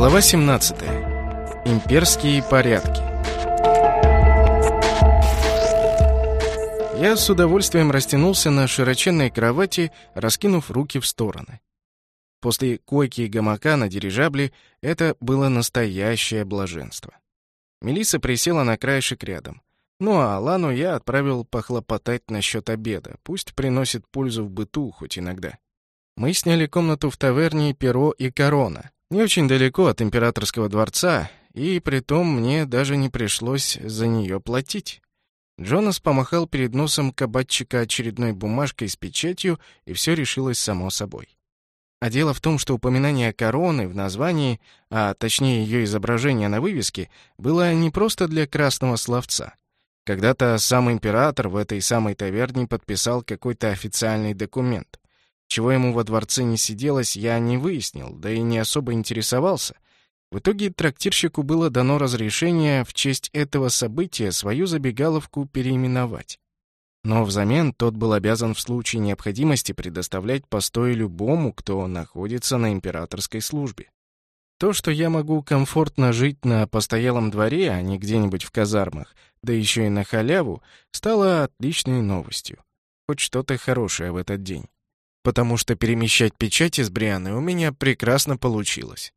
Глава 17. Имперские порядки. Я с удовольствием растянулся на широченной кровати, раскинув руки в стороны. После койки и гамака на дирижабле это было настоящее блаженство. Мелиса присела на краешек рядом. Ну а Лану я отправил похлопотать насчет обеда. Пусть приносит пользу в быту хоть иногда. Мы сняли комнату в таверне «Перо и корона», не очень далеко от императорского дворца, и притом мне даже не пришлось за нее платить. Джонас помахал перед носом кабачика очередной бумажкой с печатью, и все решилось само собой. А дело в том, что упоминание короны в названии, а точнее ее изображение на вывеске, было не просто для красного словца. Когда-то сам император в этой самой таверне подписал какой-то официальный документ. Чего ему во дворце не сиделось, я не выяснил, да и не особо интересовался. В итоге трактирщику было дано разрешение в честь этого события свою забегаловку переименовать. Но взамен тот был обязан в случае необходимости предоставлять постой любому, кто находится на императорской службе. То, что я могу комфортно жить на постоялом дворе, а не где-нибудь в казармах, да еще и на халяву, стало отличной новостью. Хоть что-то хорошее в этот день потому что перемещать печати с Брианой у меня прекрасно получилось.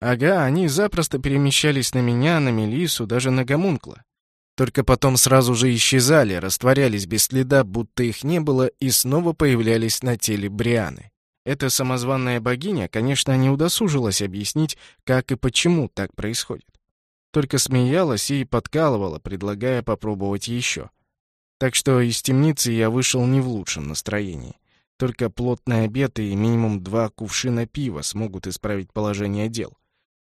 Ага, они запросто перемещались на меня, на Мелису, даже на Гомункла. Только потом сразу же исчезали, растворялись без следа, будто их не было, и снова появлялись на теле Брианы. Эта самозванная богиня, конечно, не удосужилась объяснить, как и почему так происходит. Только смеялась и подкалывала, предлагая попробовать еще. Так что из темницы я вышел не в лучшем настроении. Только плотный обед и минимум два кувшина пива смогут исправить положение дел.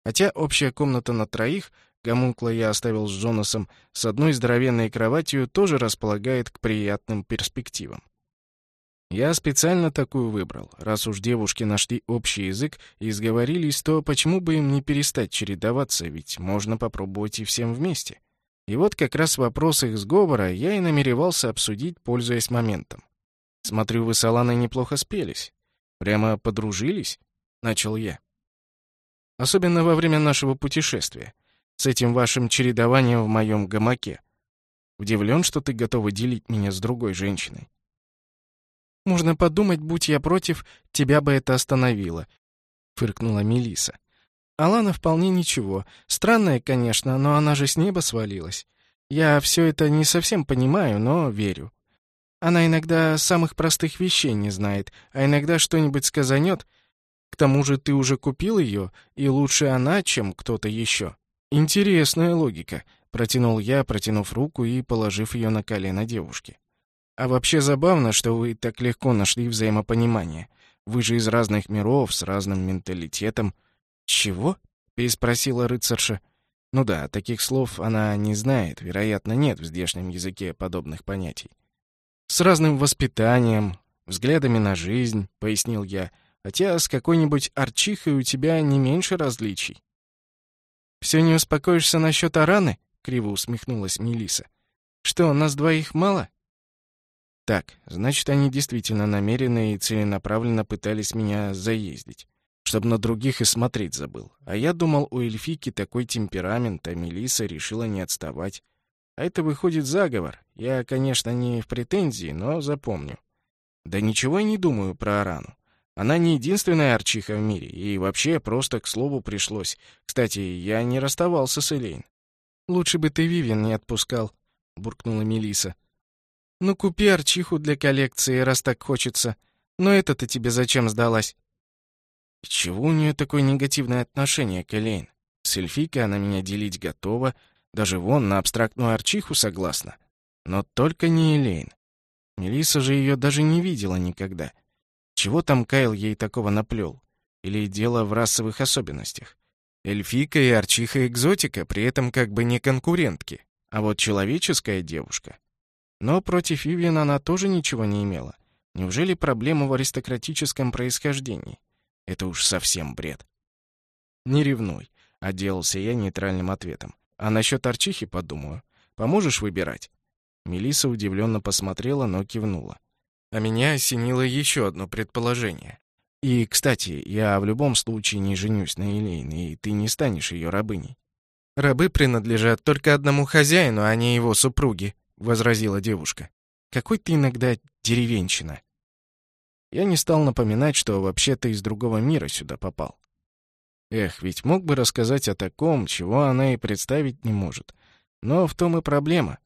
Хотя общая комната на троих, гомункла я оставил с Джонасом, с одной здоровенной кроватью тоже располагает к приятным перспективам. Я специально такую выбрал. Раз уж девушки нашли общий язык и сговорились, то почему бы им не перестать чередоваться, ведь можно попробовать и всем вместе. И вот как раз вопрос их сговора я и намеревался обсудить, пользуясь моментом. Смотрю, вы с Аланой неплохо спелись. Прямо подружились?» — начал я. «Особенно во время нашего путешествия. С этим вашим чередованием в моем гамаке. Удивлен, что ты готова делить меня с другой женщиной». «Можно подумать, будь я против, тебя бы это остановило», — фыркнула Мелиса. «Алана вполне ничего. Странная, конечно, но она же с неба свалилась. Я все это не совсем понимаю, но верю. Она иногда самых простых вещей не знает, а иногда что-нибудь сказанет. К тому же ты уже купил ее, и лучше она, чем кто-то еще. Интересная логика, протянул я, протянув руку и положив ее на колено девушки. А вообще забавно, что вы так легко нашли взаимопонимание. Вы же из разных миров, с разным менталитетом. Чего? переспросила рыцарша. Ну да, таких слов она не знает, вероятно, нет в здешнем языке подобных понятий. С разным воспитанием, взглядами на жизнь, пояснил я, хотя с какой-нибудь арчихой у тебя не меньше различий. Все не успокоишься насчет Араны? криво усмехнулась Мелиса. Что, нас двоих мало? Так, значит, они действительно намеренно и целенаправленно пытались меня заездить, чтобы на других и смотреть забыл. А я думал, у эльфийки такой темперамент, а Мелиса решила не отставать. А это выходит заговор. Я, конечно, не в претензии, но запомню. Да ничего я не думаю про Арану. Она не единственная арчиха в мире, и вообще просто к слову пришлось. Кстати, я не расставался с Элейн. «Лучше бы ты Вивен не отпускал», — буркнула Мелиса. «Ну, купи арчиху для коллекции, раз так хочется. Но это-то тебе зачем сдалась?» И чего у нее такое негативное отношение к Элейн? С эльфийкой она меня делить готова, даже вон на абстрактную арчиху согласна. Но только не Элейн. Мелисса же ее даже не видела никогда. Чего там Кайл ей такого наплел? Или дело в расовых особенностях? Эльфийка и арчиха-экзотика при этом как бы не конкурентки, а вот человеческая девушка. Но против Вивиан она тоже ничего не имела. Неужели проблема в аристократическом происхождении? Это уж совсем бред. «Не ревнуй», — отделался я нейтральным ответом. А насчет Арчихи подумаю. Поможешь выбирать?» Мелиса удивленно посмотрела, но кивнула. А меня осенило еще одно предположение. И, кстати, я в любом случае не женюсь на Елейне, и ты не станешь ее рабыней. Рабы принадлежат только одному хозяину, а не его супруге, возразила девушка. Какой ты иногда деревенщина. Я не стал напоминать, что вообще-то из другого мира сюда попал. Эх, ведь мог бы рассказать о таком, чего она и представить не может. Но в том и проблема.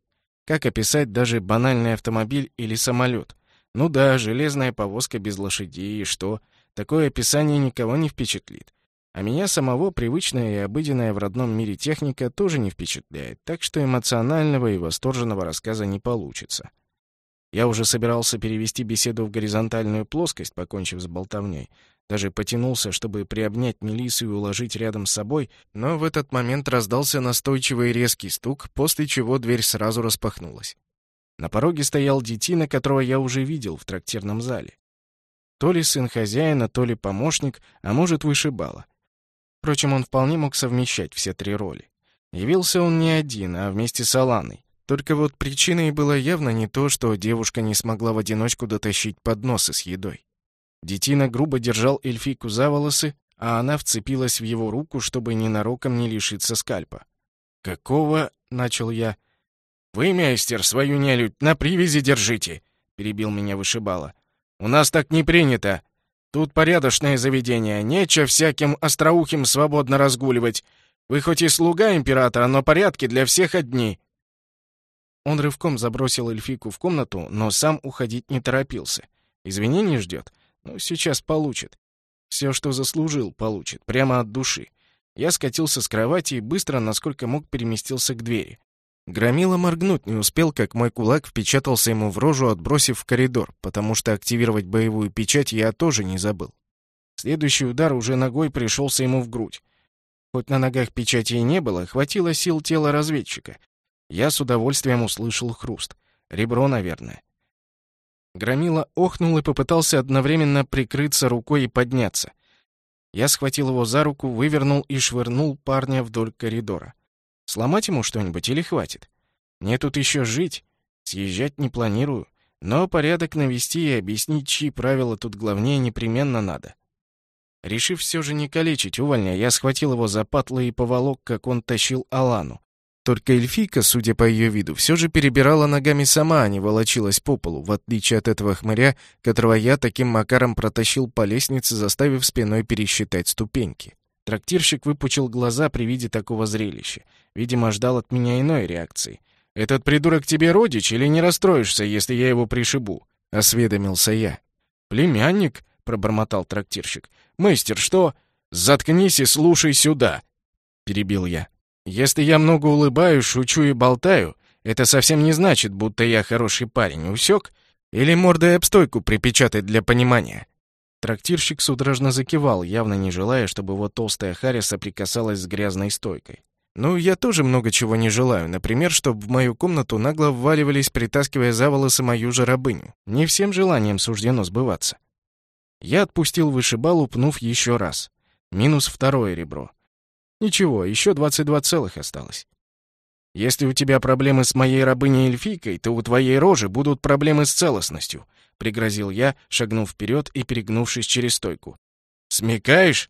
Как описать даже банальный автомобиль или самолет? Ну да, железная повозка без лошадей, и что? Такое описание никого не впечатлит. А меня самого привычная и обыденная в родном мире техника тоже не впечатляет, так что эмоционального и восторженного рассказа не получится. Я уже собирался перевести беседу в горизонтальную плоскость, покончив с болтовней. Даже потянулся, чтобы приобнять Мелиссу и уложить рядом с собой, но в этот момент раздался настойчивый резкий стук, после чего дверь сразу распахнулась. На пороге стоял детина, которого я уже видел в трактирном зале. То ли сын хозяина, то ли помощник, а может, вышибала. Впрочем, он вполне мог совмещать все три роли. Явился он не один, а вместе с Аланой. Только вот причиной было явно не то, что девушка не смогла в одиночку дотащить подносы с едой. Детина грубо держал эльфийку за волосы, а она вцепилась в его руку, чтобы ненароком не лишиться скальпа. «Какого?» — начал я. «Вы, мейстер, свою нелюдь на привязи держите!» — перебил меня вышибала. У нас так не принято. Тут порядочное заведение, нечего всяким остроухим свободно разгуливать. Вы хоть и слуга императора, но порядки для всех одни». Он рывком забросил эльфику в комнату, но сам уходить не торопился. Извинений ждет? Ну, сейчас получит. Все, что заслужил, получит, прямо от души. Я скатился с кровати и быстро, насколько мог, переместился к двери. Громила моргнуть не успел, как мой кулак впечатался ему в рожу, отбросив в коридор, потому что активировать боевую печать я тоже не забыл. Следующий удар уже ногой пришелся ему в грудь. Хоть на ногах печати и не было, хватило сил тела разведчика. Я с удовольствием услышал хруст. Ребро, наверное. Громила охнул и попытался одновременно прикрыться рукой и подняться. Я схватил его за руку, вывернул и швырнул парня вдоль коридора. Сломать ему что-нибудь или хватит? Мне тут еще жить. Съезжать не планирую. Но порядок навести и объяснить, чьи правила тут главнее, непременно надо. Решив все же не калечить увольня, я схватил его за патлы и поволок, как он тащил Алану. Только эльфийка, судя по ее виду, все же перебирала ногами сама, а не волочилась по полу, в отличие от этого хмыря, которого я таким макаром протащил по лестнице, заставив спиной пересчитать ступеньки. Трактирщик выпучил глаза при виде такого зрелища. Видимо, ждал от меня иной реакции. «Этот придурок тебе родич или не расстроишься, если я его пришибу?» — осведомился я. «Племянник?» — пробормотал трактирщик. «Мастер, что?» «Заткнись и слушай сюда!» — перебил я. «Если я много улыбаюсь, шучу и болтаю, это совсем не значит, будто я хороший парень, усек? Или мордой об стойку припечатать для понимания?» Трактирщик судорожно закивал, явно не желая, чтобы его толстая Харя соприкасалась с грязной стойкой. «Ну, я тоже много чего не желаю. Например, чтобы в мою комнату нагло вваливались, притаскивая за волосы мою же рабыню. Не всем желанием суждено сбываться». Я отпустил вышибалу, пнув еще раз. Минус второе ребро. Ничего, еще 22 целых осталось. Если у тебя проблемы с моей рабыней-эльфийкой, то у твоей рожи будут проблемы с целостностью пригрозил я, шагнув вперед и перегнувшись через стойку. «Смекаешь?»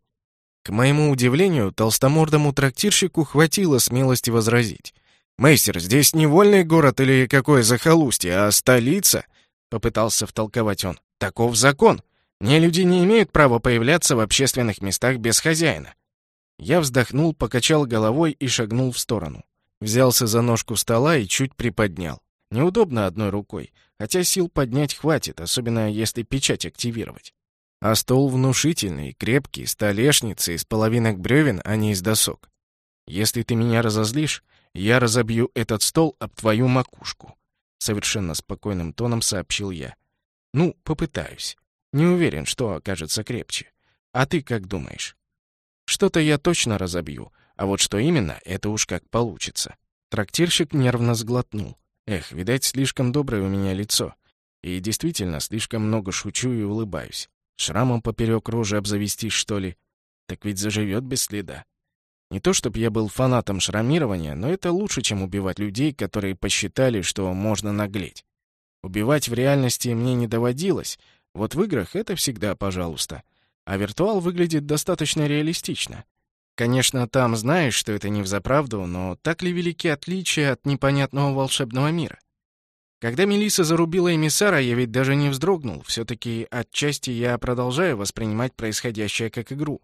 К моему удивлению, толстомордому трактирщику хватило смелости возразить. «Мейстер, здесь не вольный город или какое захолустье, а столица!» — попытался втолковать он. «Таков закон. Не люди не имеют права появляться в общественных местах без хозяина». Я вздохнул, покачал головой и шагнул в сторону. Взялся за ножку стола и чуть приподнял. Неудобно одной рукой, хотя сил поднять хватит, особенно если печать активировать. А стол внушительный, крепкий, столешница из половинок бревен, а не из досок. Если ты меня разозлишь, я разобью этот стол об твою макушку, совершенно спокойным тоном сообщил я. Ну, попытаюсь. Не уверен, что окажется крепче. А ты как думаешь? Что-то я точно разобью, а вот что именно, это уж как получится. Трактирщик нервно сглотнул. Эх, видать, слишком доброе у меня лицо. И действительно, слишком много шучу и улыбаюсь. Шрамом поперек рожи обзавестись, что ли? Так ведь заживет без следа. Не то чтобы я был фанатом шрамирования, но это лучше, чем убивать людей, которые посчитали, что можно наглеть. Убивать в реальности мне не доводилось, вот в играх это всегда пожалуйста. А виртуал выглядит достаточно реалистично. Конечно, там знаешь, что это не взаправду, но так ли велики отличия от непонятного волшебного мира? Когда Мелиса зарубила эмиссара, я ведь даже не вздрогнул. Все-таки отчасти я продолжаю воспринимать происходящее как игру.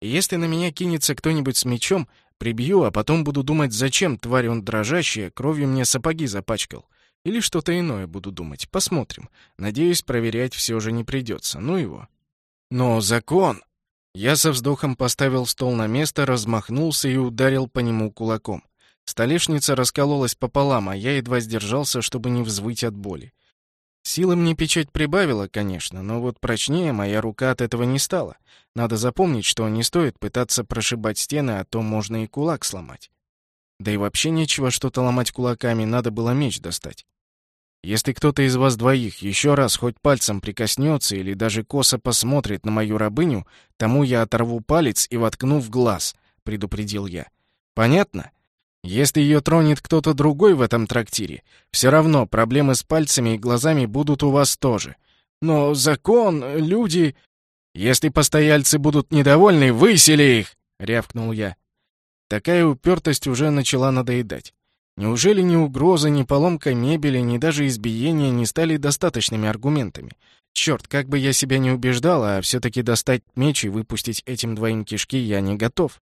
Если на меня кинется кто-нибудь с мечом, прибью, а потом буду думать, зачем, тварь он дрожащая, кровью мне сапоги запачкал. Или что-то иное буду думать. Посмотрим. Надеюсь, проверять все же не придется. Ну его. Но закон... Я со вздохом поставил стол на место, размахнулся и ударил по нему кулаком. Столешница раскололась пополам, а я едва сдержался, чтобы не взвыть от боли. Силы мне печать прибавила, конечно, но вот прочнее моя рука от этого не стала. Надо запомнить, что не стоит пытаться прошибать стены, а то можно и кулак сломать. Да и вообще нечего что-то ломать кулаками, надо было меч достать. Если кто-то из вас двоих еще раз хоть пальцем прикоснется или даже косо посмотрит на мою рабыню, тому я оторву палец и воткну в глаз, предупредил я. Понятно? Если ее тронет кто-то другой в этом трактире, все равно проблемы с пальцами и глазами будут у вас тоже. Но закон, люди... Если постояльцы будут недовольны, высели их!» — рявкнул я. Такая упертость уже начала надоедать. Неужели ни угроза, ни поломка мебели, ни даже избиение не стали достаточными аргументами? Черт, как бы я себя не убеждал, а все-таки достать меч и выпустить этим двоим кишки я не готов.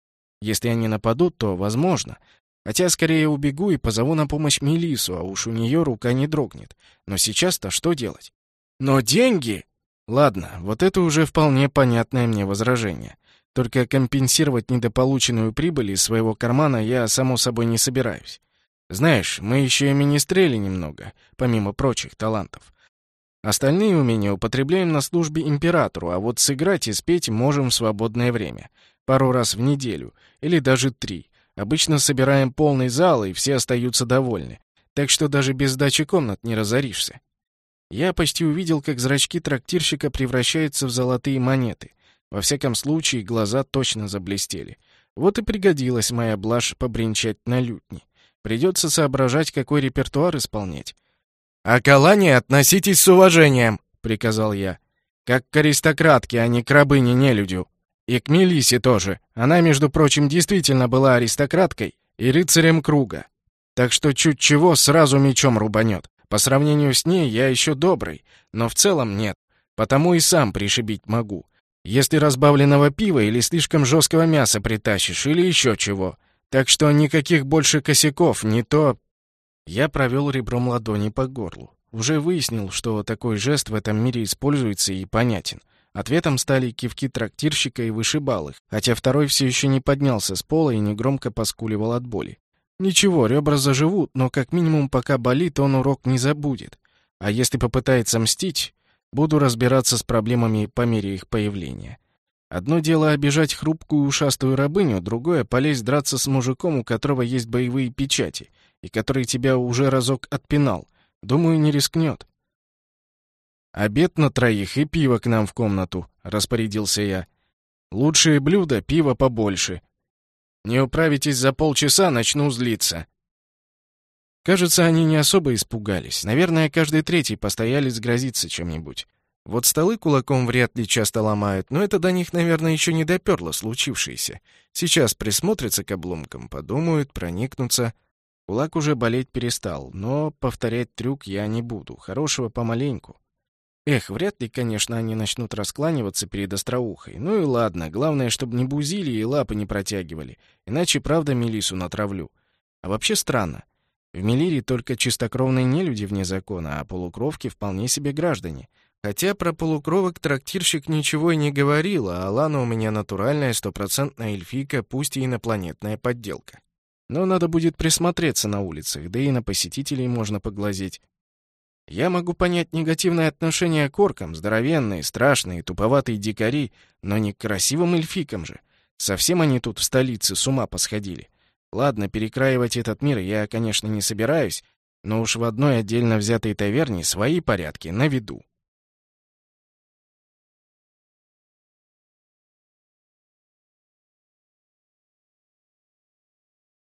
Если они нападут, то возможно. Хотя скорее убегу и позову на помощь Мелису, а уж у нее рука не дрогнет. Но сейчас-то что делать? Но деньги! Ладно, вот это уже вполне понятное мне возражение. Только компенсировать недополученную прибыль из своего кармана я, само собой, не собираюсь. Знаешь, мы еще и министрели немного, помимо прочих талантов. Остальные умения употребляем на службе императору, а вот сыграть и спеть можем в свободное время. Пару раз в неделю, или даже три. Обычно собираем полный зал, и все остаются довольны. Так что даже без сдачи комнат не разоришься. Я почти увидел, как зрачки трактирщика превращаются в золотые монеты. Во всяком случае, глаза точно заблестели. Вот и пригодилась моя блажь побренчать на лютни. Придется соображать, какой репертуар исполнять. «А к относитесь с уважением», — приказал я. «Как к аристократке, а не к рабыне-нелюдю». И к Мелисе тоже. Она, между прочим, действительно была аристократкой и рыцарем круга. Так что чуть чего сразу мечом рубанет. По сравнению с ней я еще добрый, но в целом нет. Потому и сам пришибить могу. Если разбавленного пива или слишком жесткого мяса притащишь, или еще чего. Так что никаких больше косяков, не то... Я провел ребром ладони по горлу. Уже выяснил, что такой жест в этом мире используется и понятен. Ответом стали кивки трактирщика и вышибал их, хотя второй все еще не поднялся с пола и негромко поскуливал от боли. Ничего, ребра заживут, но как минимум пока болит, он урок не забудет. А если попытается мстить, буду разбираться с проблемами по мере их появления. Одно дело обижать хрупкую ушастую рабыню, другое — полезть драться с мужиком, у которого есть боевые печати, и который тебя уже разок отпинал. Думаю, не рискнет. «Обед на троих и пиво к нам в комнату», — распорядился я. «Лучшие блюда, пиво побольше. Не управитесь за полчаса, начну злиться». Кажется, они не особо испугались. Наверное, каждый третий постоялец грозится чем-нибудь. Вот столы кулаком вряд ли часто ломают, но это до них, наверное, еще не доперло случившееся. Сейчас присмотрятся к обломкам, подумают, проникнутся. Кулак уже болеть перестал, но повторять трюк я не буду. Хорошего помаленьку. Эх, вряд ли, конечно, они начнут раскланиваться перед остроухой. Ну и ладно, главное, чтобы не бузили и лапы не протягивали. Иначе, правда, Мелису натравлю. А вообще странно. В Мелире только чистокровные нелюди вне закона, а полукровки вполне себе граждане. Хотя про полукровок трактирщик ничего и не говорил, а Алана у меня натуральная стопроцентная эльфийка, пусть и инопланетная подделка. Но надо будет присмотреться на улицах, да и на посетителей можно поглазеть. Я могу понять негативное отношение к оркам, здоровенные, страшные, туповатые дикари, но не к красивым эльфикам же. Совсем они тут в столице с ума посходили. Ладно, перекраивать этот мир я, конечно, не собираюсь, но уж в одной отдельно взятой таверне свои порядки на виду.